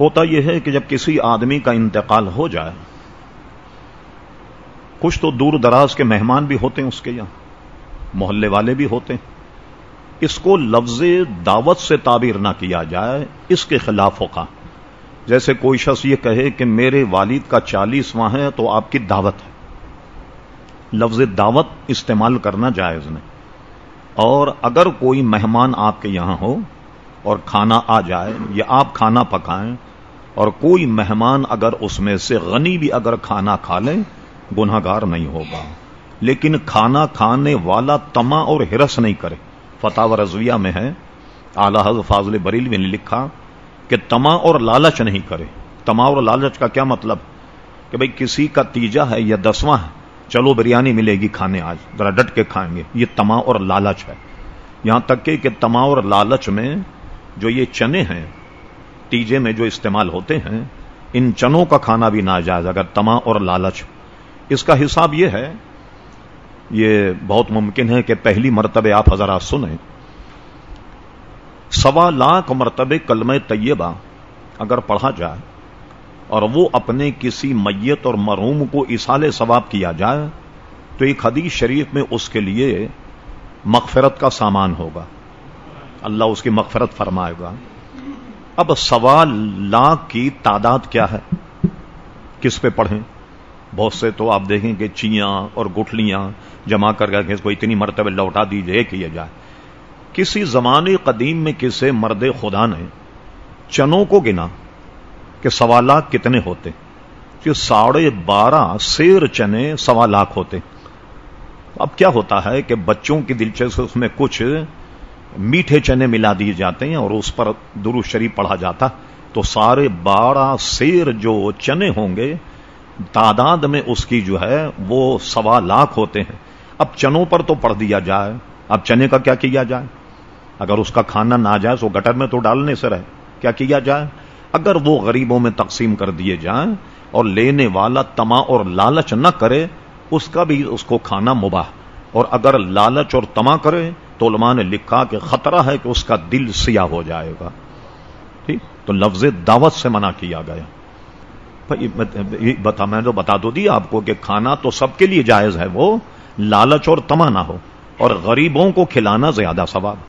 ہوتا یہ ہے کہ جب کسی آدمی کا انتقال ہو جائے، کچھ تو دور دراز کے مہمان بھی ہوتے ہیں اس کے یہاں محلے والے بھی ہوتے ہیں۔ اس کو لفظ دعوت سے تعبیر نہ کیا جائے، اس کے خلاف ہوگا جیسے کوئی شخص یہ کہے کہ میرے والد کا چالیسواں ہے تو آپ کی دعوت ہے۔ لفظ دعوت استعمال کرنا جائز نہیں۔ اور اگر کوئی مہمان آپ کے یہاں ہو اور کھانا آ جائے یا آپ کھانا پکائیں اور کوئی مہمان اگر اس میں سے غنی بھی اگر کھانا کھا لے گناہ گار نہیں ہوگا۔ لیکن کھانا کھانے والا تما اور ہرس نہیں کرے۔ فتح و رضویہ میں ہے۔ اعلی حضرت فاضل بریل نے لکھا کہ تما اور لالچ نہیں کرے۔ تما اور لالچ کا کیا مطلب؟ کہ بھئی کسی کا تیجا ہے یا دسواں ہے۔ چلو بریانی ملے گی کھانے آج، ذرا ڈٹ کے کھائیں گے۔ یہ تما اور لالچ ہے۔ یہاں تک کہ تما اور لالچ میں جو یہ چنے ہیں، تیجے میں جو استعمال ہوتے ہیں، ان چنوں کا کھانا بھی ناجائز، اگر تما اور لالچ۔ اس کا حساب یہ ہے، یہ بہت ممکن ہے کہ پہلی مرتبہ آپ حضرات سنیں۔ سوا لاکھ مرتبہ کلم طیبہ اگر پڑھا جائے اور وہ اپنے کسی میت اور مرحوم کو اسال ثواب کیا جائے، تو ایک حدیث شریف میں اس کے لیے مغفرت کا سامان ہوگا۔ اللہ اس کی مغفرت فرمائے گا۔ اب سوا لاکھ کی تعداد کیا ہے؟ کس پہ پڑھیں؟ بہت سے تو آپ دیکھیں کہ چیاں اور گٹھلیاں جمع کر کے اس کو اتنی مرتبہ لوٹا دیجیے کیا جائے۔ کسی زمانے قدیم میں کسی مرد خدا نے چنوں کو گنا کہ سوا لاکھ کتنے ہوتے کہ ساڑھے بارہ سیر چنے سوا لاکھ ہوتے اب کیا ہوتا ہے کہ بچوں کی دلچسپی اس میں کچھ میٹھے چنے ملا دیے جاتے ہیں اور اس پر درو شریف پڑھا جاتا تو سارے بارہ سیر جو چنے ہوں گے، تعداد میں اس کی جو ہے وہ سوا لاکھ ہوتے ہیں۔ اب چنوں پر تو پڑھ دیا جائے۔ اب چنے کا کیا کیا جائے؟ اگر اس کا کھانا نہ جائے تو گٹر میں تو ڈالنے سے رہے۔ کیا کیا جائے؟ اگر وہ غریبوں میں تقسیم کر دیے جائیں اور لینے والا تما اور لالچ نہ کرے، اس کا بھی اس کو کھانا مباح۔ اور اگر لالچ اور تما کرے تو علماء نے لکھا کہ خطرہ ہے کہ اس کا دل سیاہ ہو جائے گا۔ ٹھیک؟ تو لفظ دعوت سے منع کیا گیا۔ بتا میں تو بتا دو دی آپ کو کہ کھانا تو سب کے لیے جائز ہے وہ، لالچ اور تما نہ ہو اور غریبوں کو کھلانا زیادہ ثواب۔